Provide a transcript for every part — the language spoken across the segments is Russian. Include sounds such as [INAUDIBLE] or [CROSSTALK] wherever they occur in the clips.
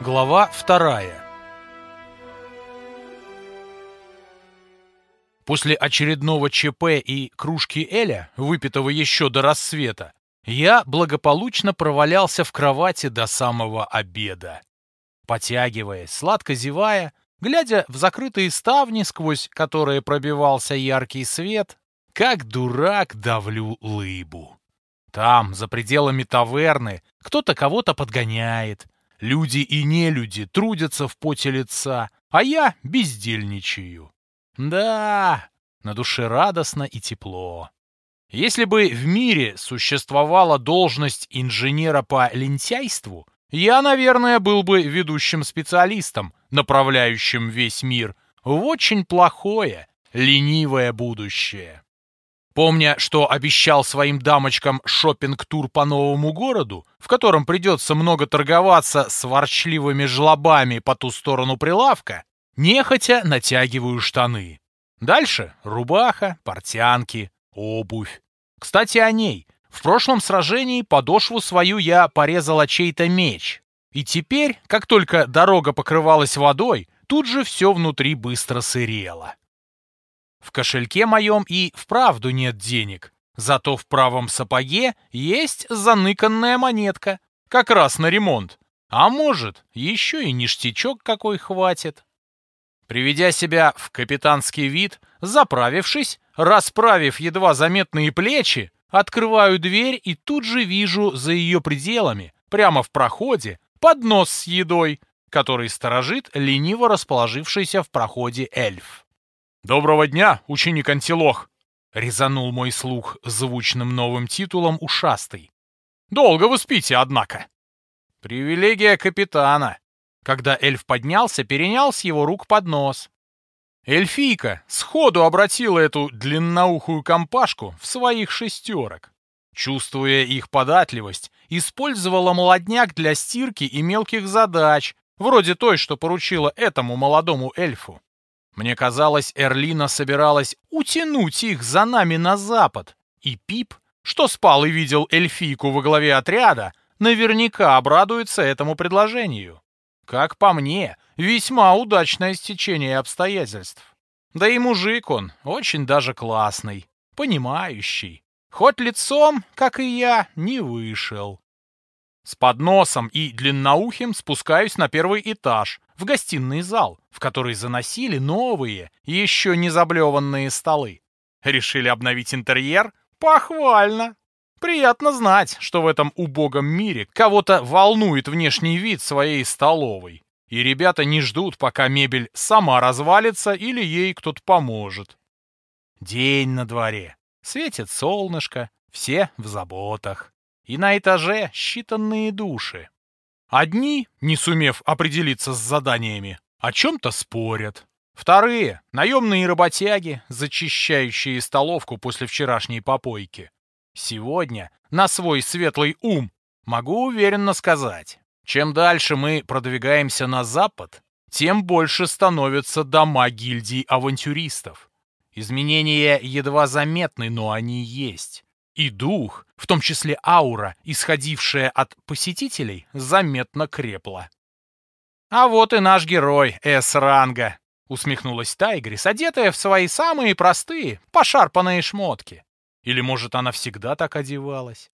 Глава вторая. После очередного ЧП и кружки Эля, выпитого еще до рассвета, я благополучно провалялся в кровати до самого обеда. Потягиваясь, сладко зевая, глядя в закрытые ставни, сквозь которые пробивался яркий свет, как дурак давлю лыбу. Там, за пределами таверны, кто-то кого-то подгоняет. Люди и нелюди трудятся в поте лица, а я бездельничаю. Да, на душе радостно и тепло. Если бы в мире существовала должность инженера по лентяйству, я, наверное, был бы ведущим специалистом, направляющим весь мир в очень плохое, ленивое будущее. Помня, что обещал своим дамочкам шопинг-тур по новому городу, в котором придется много торговаться с ворчливыми жлобами по ту сторону прилавка, нехотя натягиваю штаны. Дальше рубаха, портянки, обувь. Кстати, о ней. В прошлом сражении подошву свою я порезала чей-то меч. И теперь, как только дорога покрывалась водой, тут же все внутри быстро сырело. В кошельке моем и вправду нет денег. Зато в правом сапоге есть заныканная монетка. Как раз на ремонт. А может, еще и ништячок какой хватит. Приведя себя в капитанский вид, заправившись, расправив едва заметные плечи, открываю дверь и тут же вижу за ее пределами, прямо в проходе, поднос с едой, который сторожит лениво расположившийся в проходе эльф. «Доброго дня, ученик Антилох!» — резанул мой слух звучным новым титулом ушастый. «Долго вы спите, однако!» «Привилегия капитана!» Когда эльф поднялся, перенял с его рук поднос. Эльфийка сходу обратила эту длинноухую компашку в своих шестерок. Чувствуя их податливость, использовала молодняк для стирки и мелких задач, вроде той, что поручила этому молодому эльфу. Мне казалось, Эрлина собиралась утянуть их за нами на запад, и Пип, что спал и видел эльфийку во главе отряда, наверняка обрадуется этому предложению. Как по мне, весьма удачное стечение обстоятельств. Да и мужик он, очень даже классный, понимающий. Хоть лицом, как и я, не вышел. С подносом и длинноухим спускаюсь на первый этаж, в гостиный зал, в который заносили новые, еще не заблеванные столы. Решили обновить интерьер? Похвально! Приятно знать, что в этом убогом мире кого-то волнует внешний вид своей столовой. И ребята не ждут, пока мебель сама развалится или ей кто-то поможет. День на дворе. Светит солнышко, все в заботах и на этаже считанные души. Одни, не сумев определиться с заданиями, о чем-то спорят. Вторые — наемные работяги, зачищающие столовку после вчерашней попойки. Сегодня, на свой светлый ум, могу уверенно сказать, чем дальше мы продвигаемся на запад, тем больше становятся дома гильдий авантюристов. Изменения едва заметны, но они есть. И дух, в том числе аура, исходившая от посетителей, заметно крепла. «А вот и наш герой С-ранга», — усмехнулась Тайгрис, одетая в свои самые простые, пошарпанные шмотки. Или, может, она всегда так одевалась?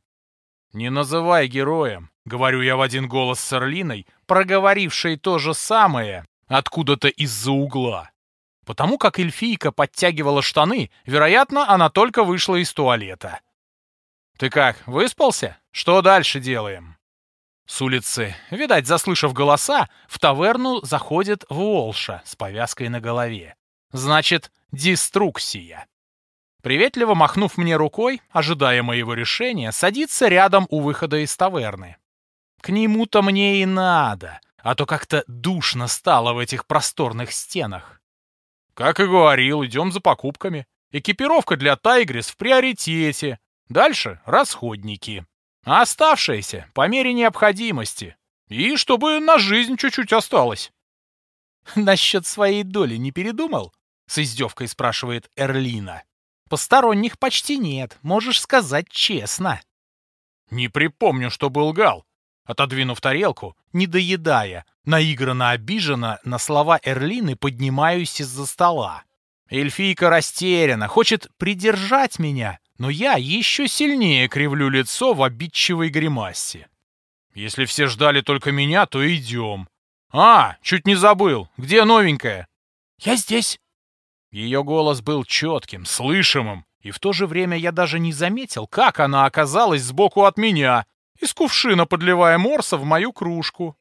«Не называй героем», — говорю я в один голос с Эрлиной, проговорившей то же самое откуда-то из-за угла. Потому как эльфийка подтягивала штаны, вероятно, она только вышла из туалета. «Ты как, выспался? Что дальше делаем?» С улицы, видать, заслышав голоса, в таверну заходит Волша с повязкой на голове. Значит, деструксия. Приветливо махнув мне рукой, ожидая моего решения, садится рядом у выхода из таверны. К нему-то мне и надо, а то как-то душно стало в этих просторных стенах. Как и говорил, идем за покупками. Экипировка для Тайгрис в приоритете, Дальше расходники. А оставшиеся по мере необходимости. И чтобы на жизнь чуть-чуть осталось. [LAUGHS] «Насчет своей доли не передумал?» — с издевкой спрашивает Эрлина. «Посторонних почти нет, можешь сказать честно». «Не припомню, что был гал. Отодвинув тарелку, не доедая, наигранно обиженно на слова Эрлины поднимаюсь из-за стола. Эльфийка растеряна, хочет придержать меня, но я еще сильнее кривлю лицо в обидчивой гримасе. Если все ждали только меня, то идем. А, чуть не забыл. Где новенькая? Я здесь. Ее голос был четким, слышимым, и в то же время я даже не заметил, как она оказалась сбоку от меня, из кувшина подливая морса в мою кружку.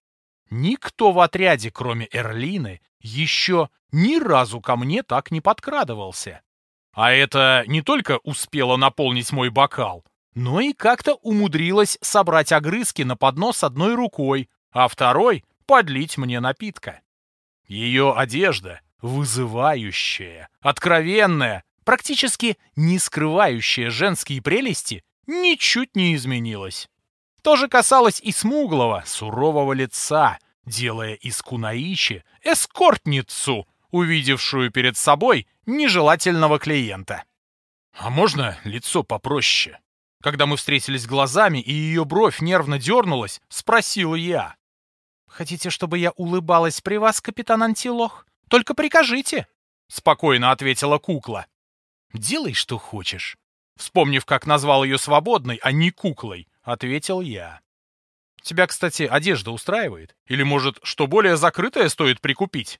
Никто в отряде, кроме Эрлины, еще ни разу ко мне так не подкрадывался. А это не только успело наполнить мой бокал, но и как-то умудрилась собрать огрызки на поднос одной рукой, а второй — подлить мне напитка. Ее одежда вызывающая, откровенная, практически не скрывающая женские прелести, ничуть не изменилась. То же касалось и смуглого, сурового лица, делая из Кунаичи эскортницу, увидевшую перед собой нежелательного клиента. А можно лицо попроще? Когда мы встретились глазами, и ее бровь нервно дернулась, спросил я. «Хотите, чтобы я улыбалась при вас, капитан Антилох? Только прикажите!» Спокойно ответила кукла. «Делай, что хочешь». Вспомнив, как назвал ее свободной, а не куклой, ответил я. Тебя, кстати, одежда устраивает? Или, может, что более закрытое стоит прикупить?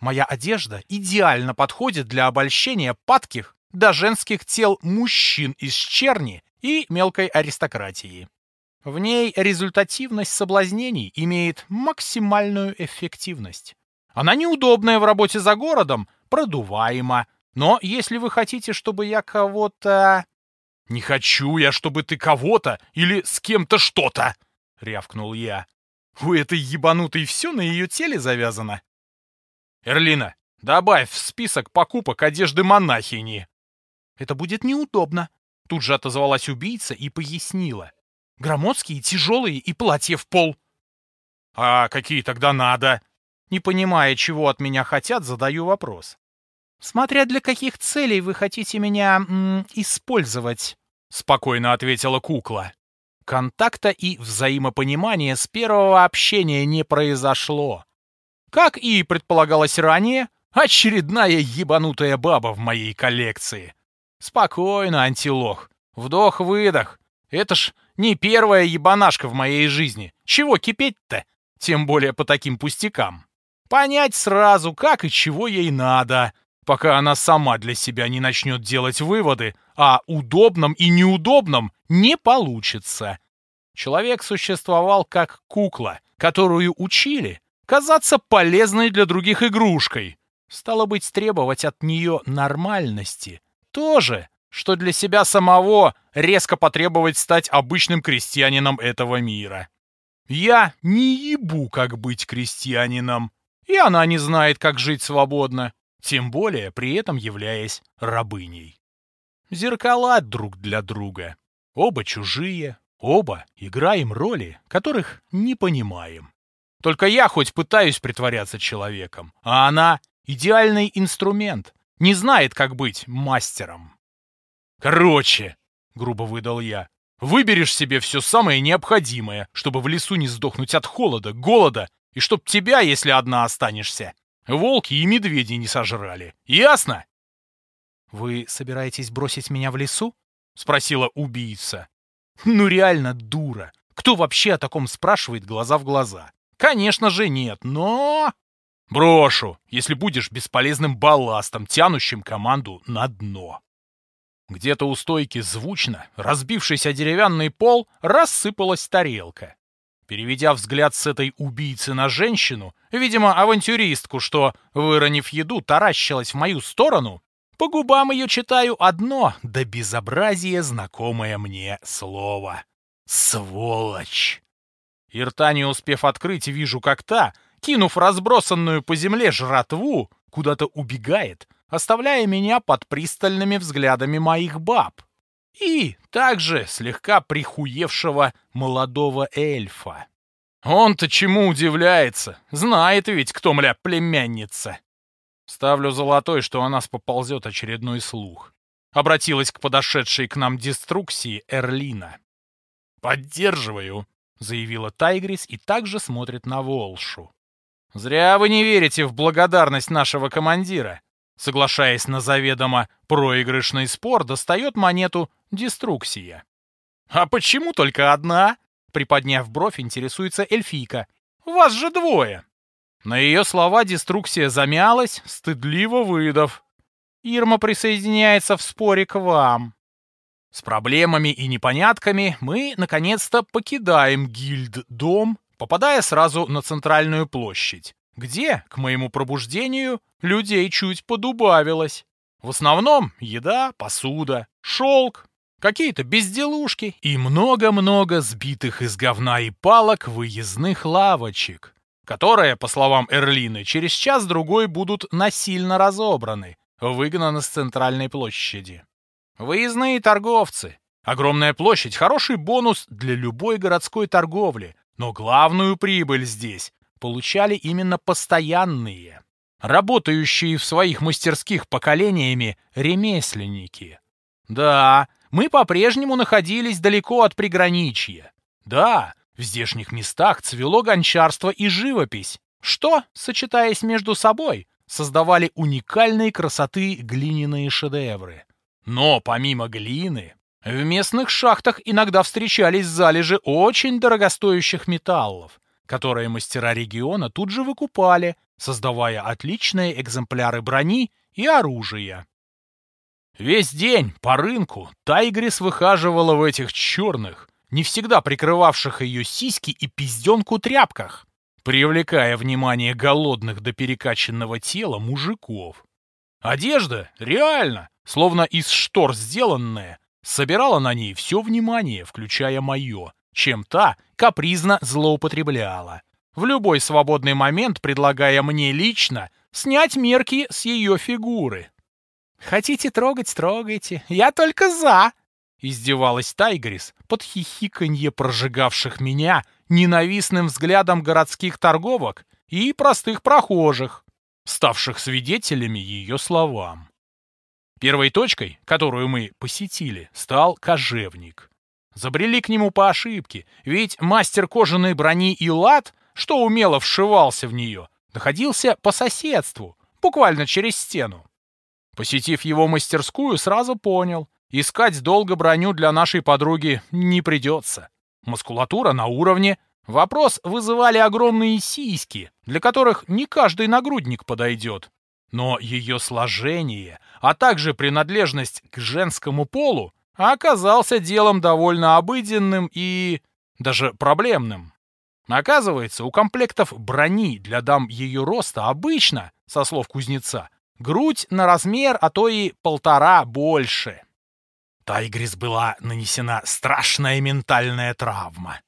Моя одежда идеально подходит для обольщения падких до женских тел мужчин из черни и мелкой аристократии. В ней результативность соблазнений имеет максимальную эффективность. Она неудобная в работе за городом, продуваема, но если вы хотите, чтобы я кого-то... «Не хочу я, чтобы ты кого-то или с кем-то что-то!» — рявкнул я. «У этой ебанутой все на ее теле завязано!» «Эрлина, добавь в список покупок одежды монахини!» «Это будет неудобно!» Тут же отозвалась убийца и пояснила. «Громоздкие, тяжелые и платье в пол!» «А какие тогда надо?» Не понимая, чего от меня хотят, задаю вопрос. «Смотря для каких целей вы хотите меня м, использовать», — спокойно ответила кукла. Контакта и взаимопонимания с первого общения не произошло. Как и предполагалось ранее, очередная ебанутая баба в моей коллекции. Спокойно, антилох. Вдох-выдох. Это ж не первая ебанашка в моей жизни. Чего кипеть-то? Тем более по таким пустякам. Понять сразу, как и чего ей надо пока она сама для себя не начнет делать выводы, а удобном и неудобном не получится. Человек существовал как кукла, которую учили казаться полезной для других игрушкой. Стало быть, требовать от нее нормальности. То же, что для себя самого резко потребовать стать обычным крестьянином этого мира. Я не ебу, как быть крестьянином, и она не знает, как жить свободно тем более при этом являясь рабыней. Зеркала друг для друга. Оба чужие, оба играем роли, которых не понимаем. Только я хоть пытаюсь притворяться человеком, а она — идеальный инструмент, не знает, как быть мастером. «Короче», — грубо выдал я, — «выберешь себе все самое необходимое, чтобы в лесу не сдохнуть от холода, голода, и чтоб тебя, если одна останешься, волки и медведи не сожрали. Ясно? «Вы собираетесь бросить меня в лесу?» — спросила убийца. «Ну реально дура. Кто вообще о таком спрашивает глаза в глаза? Конечно же нет, но...» «Брошу, если будешь бесполезным балластом, тянущим команду на дно». Где-то у стойки звучно, разбившись о деревянный пол, рассыпалась тарелка. Переведя взгляд с этой убийцы на женщину, видимо, авантюристку, что, выронив еду, таращилась в мою сторону, по губам ее читаю одно, да безобразие знакомое мне слово. Сволочь! И рта не успев открыть, вижу, как та, кинув разбросанную по земле жратву, куда-то убегает, оставляя меня под пристальными взглядами моих баб и также слегка прихуевшего молодого эльфа. Он-то чему удивляется? Знает ведь, кто, мля, племянница. Ставлю золотой, что о нас поползет очередной слух. Обратилась к подошедшей к нам деструксии Эрлина. «Поддерживаю», — заявила Тайгрис и также смотрит на Волшу. «Зря вы не верите в благодарность нашего командира», соглашаясь на заведомо проигрышный спор, достает монету «Деструксия». «А почему только одна?» Приподняв бровь, интересуется эльфийка. «Вас же двое!» На ее слова деструксия замялась, стыдливо выдав. «Ирма присоединяется в споре к вам». С проблемами и непонятками мы, наконец-то, покидаем гильд-дом, попадая сразу на центральную площадь, где, к моему пробуждению, людей чуть подубавилось. В основном еда, посуда, шелк, какие-то безделушки и много-много сбитых из говна и палок выездных лавочек, которые, по словам Эрлины, через час-другой будут насильно разобраны, выгнаны с центральной площади. Выездные торговцы. Огромная площадь – хороший бонус для любой городской торговли, но главную прибыль здесь получали именно постоянные, работающие в своих мастерских поколениями ремесленники. Да, мы по-прежнему находились далеко от приграничья. Да, в здешних местах цвело гончарство и живопись, что, сочетаясь между собой, создавали уникальной красоты глиняные шедевры. Но помимо глины, в местных шахтах иногда встречались залежи очень дорогостоящих металлов, которые мастера региона тут же выкупали, создавая отличные экземпляры брони и оружия. Весь день по рынку Тайгрис выхаживала в этих черных, не всегда прикрывавших ее сиськи и пизденку тряпках, привлекая внимание голодных до перекачанного тела мужиков. Одежда, реально, словно из штор сделанная, собирала на ней все внимание, включая мое, чем та капризно злоупотребляла. В любой свободный момент предлагая мне лично снять мерки с ее фигуры. «Хотите трогать, трогайте. Я только за!» Издевалась Тайгрис под хихиканье прожигавших меня ненавистным взглядом городских торговок и простых прохожих, ставших свидетелями ее словам. Первой точкой, которую мы посетили, стал кожевник. Забрели к нему по ошибке, ведь мастер кожаной брони и лад, что умело вшивался в нее, находился по соседству, буквально через стену. Посетив его мастерскую, сразу понял, искать долго броню для нашей подруги не придется. Мускулатура на уровне. Вопрос вызывали огромные сиськи, для которых не каждый нагрудник подойдет. Но ее сложение, а также принадлежность к женскому полу оказался делом довольно обыденным и даже проблемным. Оказывается, у комплектов брони для дам ее роста обычно, со слов кузнеца, Грудь на размер, а то и полтора больше. Тайгрис была нанесена страшная ментальная травма.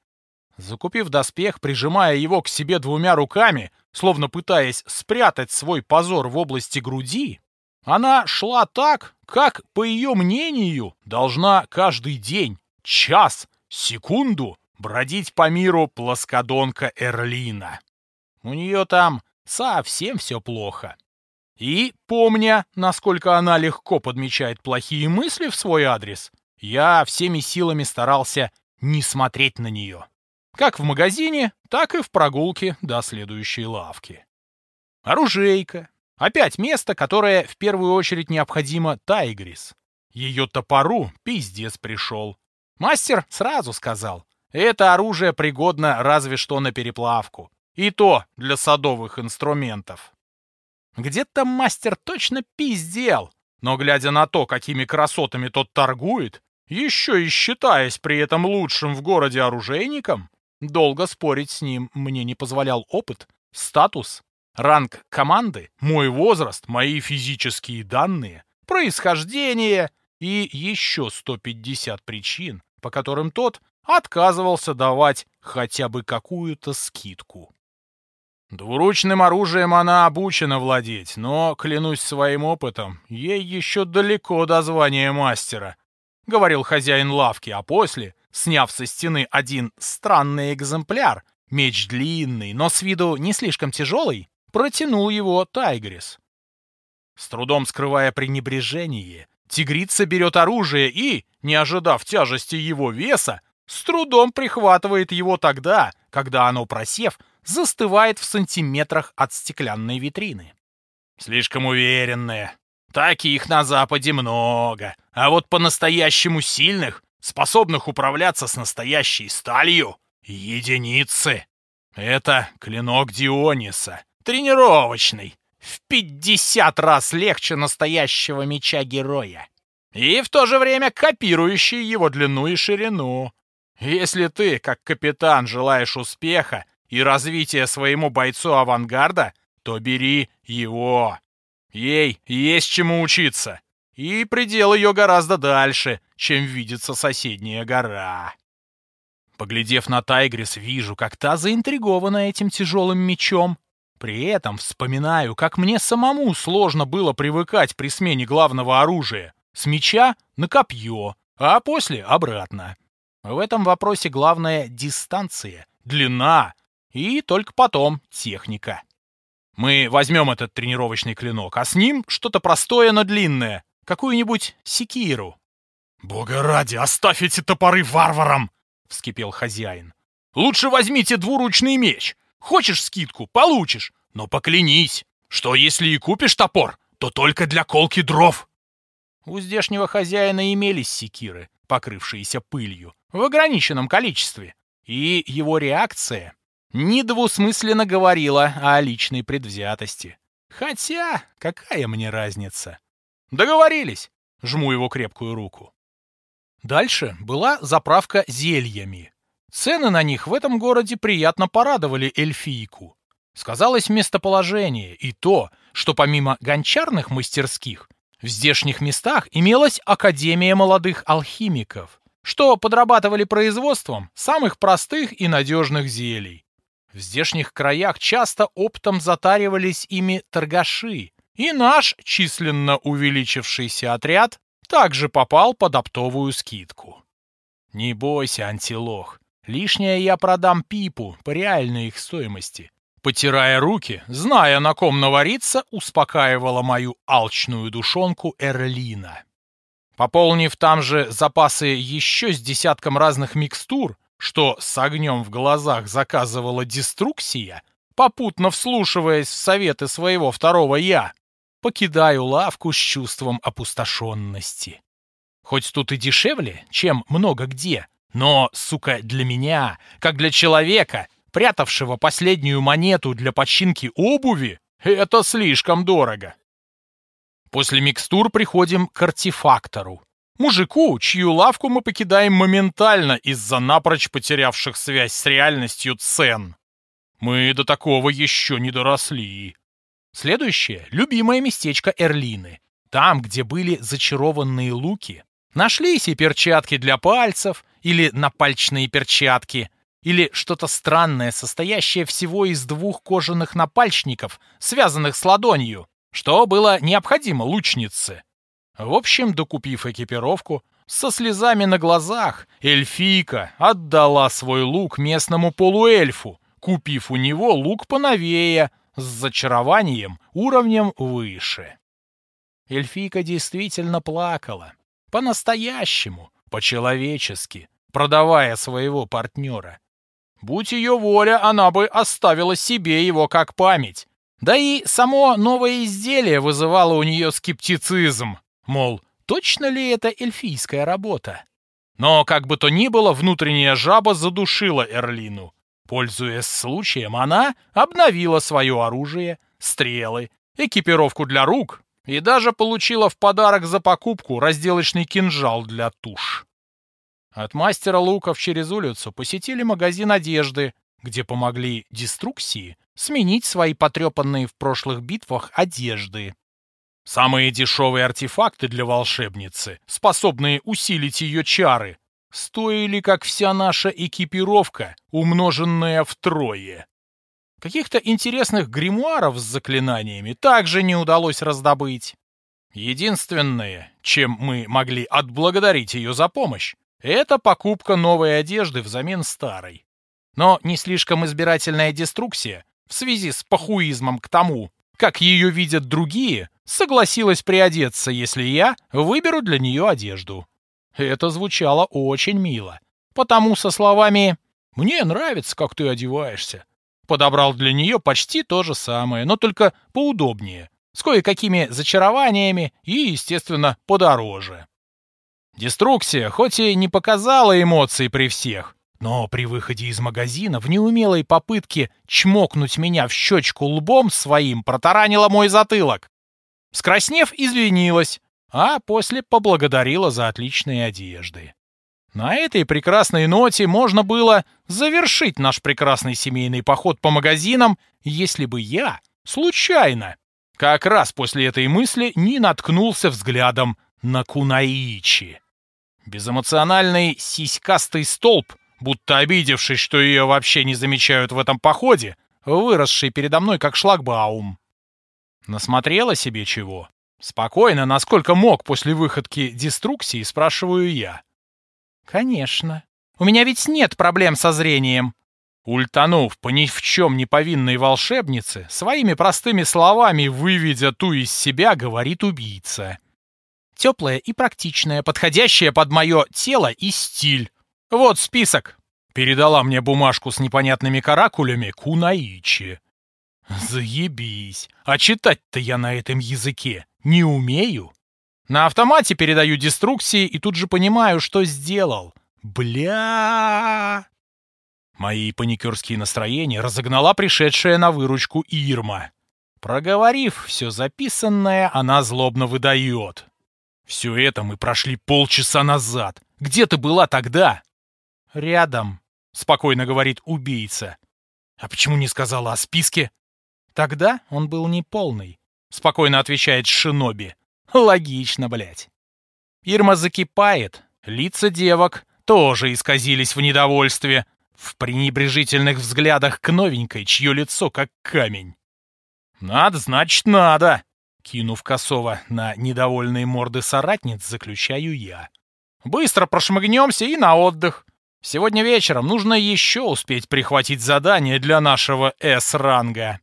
Закупив доспех, прижимая его к себе двумя руками, словно пытаясь спрятать свой позор в области груди, она шла так, как, по ее мнению, должна каждый день, час, секунду бродить по миру плоскодонка Эрлина. У нее там совсем все плохо. И, помня, насколько она легко подмечает плохие мысли в свой адрес, я всеми силами старался не смотреть на нее. Как в магазине, так и в прогулке до следующей лавки. Оружейка. Опять место, которое в первую очередь необходимо Тайгрис. Ее топору пиздец пришел. Мастер сразу сказал, это оружие пригодно разве что на переплавку. И то для садовых инструментов. Где-то мастер точно пиздел, но глядя на то, какими красотами тот торгует, еще и считаясь при этом лучшим в городе оружейником, долго спорить с ним мне не позволял опыт, статус, ранг команды, мой возраст, мои физические данные, происхождение и еще 150 причин, по которым тот отказывался давать хотя бы какую-то скидку. Двуручным оружием она обучена владеть, но, клянусь своим опытом, ей еще далеко до звания мастера, — говорил хозяин лавки, а после, сняв со стены один странный экземпляр, меч длинный, но с виду не слишком тяжелый, протянул его Тайгрис. С трудом скрывая пренебрежение, тигрица берет оружие и, не ожидав тяжести его веса, с трудом прихватывает его тогда, когда оно, просев, застывает в сантиметрах от стеклянной витрины. Слишком уверенные. Таких на Западе много. А вот по-настоящему сильных, способных управляться с настоящей сталью, единицы. Это клинок Диониса, тренировочный, в пятьдесят раз легче настоящего меча героя. И в то же время копирующий его длину и ширину. Если ты, как капитан, желаешь успеха и развития своему бойцу авангарда, то бери его. Ей есть чему учиться. И предел ее гораздо дальше, чем видится соседняя гора. Поглядев на Тайгрис, вижу, как та заинтригована этим тяжелым мечом. При этом вспоминаю, как мне самому сложно было привыкать при смене главного оружия с меча на копье, а после обратно. В этом вопросе главное дистанция, длина и только потом техника. Мы возьмем этот тренировочный клинок, а с ним что-то простое, но длинное, какую-нибудь секиру. «Бога ради, оставь эти топоры варварам!» — вскипел хозяин. «Лучше возьмите двуручный меч. Хочешь скидку — получишь, но поклянись, что если и купишь топор, то только для колки дров». У здешнего хозяина имелись секиры, покрывшиеся пылью, в ограниченном количестве, и его реакция недвусмысленно говорила о личной предвзятости. Хотя, какая мне разница? Договорились. Жму его крепкую руку. Дальше была заправка зельями. Цены на них в этом городе приятно порадовали эльфийку. Сказалось местоположение и то, что помимо гончарных мастерских, в здешних местах имелась Академия молодых алхимиков, что подрабатывали производством самых простых и надежных зелий. В здешних краях часто оптом затаривались ими торгаши, и наш численно увеличившийся отряд также попал под оптовую скидку. Не бойся, антилох, лишнее я продам пипу по реальной их стоимости. Потирая руки, зная, на ком навариться, успокаивала мою алчную душонку Эрлина. Пополнив там же запасы еще с десятком разных микстур, что с огнем в глазах заказывала деструксия, попутно вслушиваясь в советы своего второго «я», покидаю лавку с чувством опустошенности. Хоть тут и дешевле, чем много где, но, сука, для меня, как для человека, прятавшего последнюю монету для починки обуви, это слишком дорого. После микстур приходим к артефактору, Мужику, чью лавку мы покидаем моментально из-за напрочь потерявших связь с реальностью цен. Мы до такого еще не доросли. Следующее — любимое местечко Эрлины. Там, где были зачарованные луки. Нашлись и перчатки для пальцев, или напальчные перчатки, или что-то странное, состоящее всего из двух кожаных напальчников, связанных с ладонью, что было необходимо лучнице. В общем, докупив экипировку, со слезами на глазах эльфийка отдала свой лук местному полуэльфу, купив у него лук поновее, с зачарованием уровнем выше. Эльфийка действительно плакала. По-настоящему, по-человечески, продавая своего партнера. Будь ее воля, она бы оставила себе его как память. Да и само новое изделие вызывало у нее скептицизм, Мол, точно ли это эльфийская работа? Но, как бы то ни было, внутренняя жаба задушила Эрлину. Пользуясь случаем, она обновила свое оружие, стрелы, экипировку для рук и даже получила в подарок за покупку разделочный кинжал для туш. От мастера луков через улицу посетили магазин одежды, где помогли деструксии сменить свои потрепанные в прошлых битвах одежды. Самые дешевые артефакты для волшебницы, способные усилить ее чары, стоили, как вся наша экипировка, умноженная втрое. Каких-то интересных гримуаров с заклинаниями также не удалось раздобыть. Единственное, чем мы могли отблагодарить ее за помощь, это покупка новой одежды взамен старой. Но не слишком избирательная деструкция в связи с пахуизмом к тому, как ее видят другие, согласилась приодеться, если я выберу для нее одежду. Это звучало очень мило. Потому со словами «Мне нравится, как ты одеваешься». Подобрал для нее почти то же самое, но только поудобнее, с кое-какими зачарованиями и, естественно, подороже. Деструкция хоть и не показала эмоций при всех, но при выходе из магазина в неумелой попытке чмокнуть меня в щечку лбом своим протаранила мой затылок. Скраснев, извинилась, а после поблагодарила за отличные одежды. На этой прекрасной ноте можно было завершить наш прекрасный семейный поход по магазинам, если бы я, случайно, как раз после этой мысли не наткнулся взглядом на Кунаичи. Безэмоциональный сиськастый столб будто обидевшись, что ее вообще не замечают в этом походе, выросший передо мной как шлагбаум. Насмотрела себе чего? Спокойно, насколько мог после выходки деструкции, спрашиваю я. Конечно. У меня ведь нет проблем со зрением. Ультанув по ни в чем не повинной волшебнице, своими простыми словами, выведя ту из себя, говорит убийца. Теплая и практичная, подходящая под мое тело и стиль. «Вот список!» — передала мне бумажку с непонятными каракулями Кунаичи. «Заебись! А читать-то я на этом языке не умею!» На автомате передаю деструкции и тут же понимаю, что сделал. Бля! Мои паникерские настроения разогнала пришедшая на выручку Ирма. Проговорив все записанное, она злобно выдает. «Все это мы прошли полчаса назад. Где ты была тогда?» «Рядом», — спокойно говорит убийца. «А почему не сказала о списке?» «Тогда он был неполный», — спокойно отвечает Шиноби. «Логично, блядь». Ирма закипает. Лица девок тоже исказились в недовольстве, в пренебрежительных взглядах к новенькой, чье лицо как камень. «Надо, значит, надо!» Кинув косово на недовольные морды соратниц, заключаю я. «Быстро прошмыгнемся и на отдых. Сегодня вечером нужно еще успеть прихватить задание для нашего С-ранга.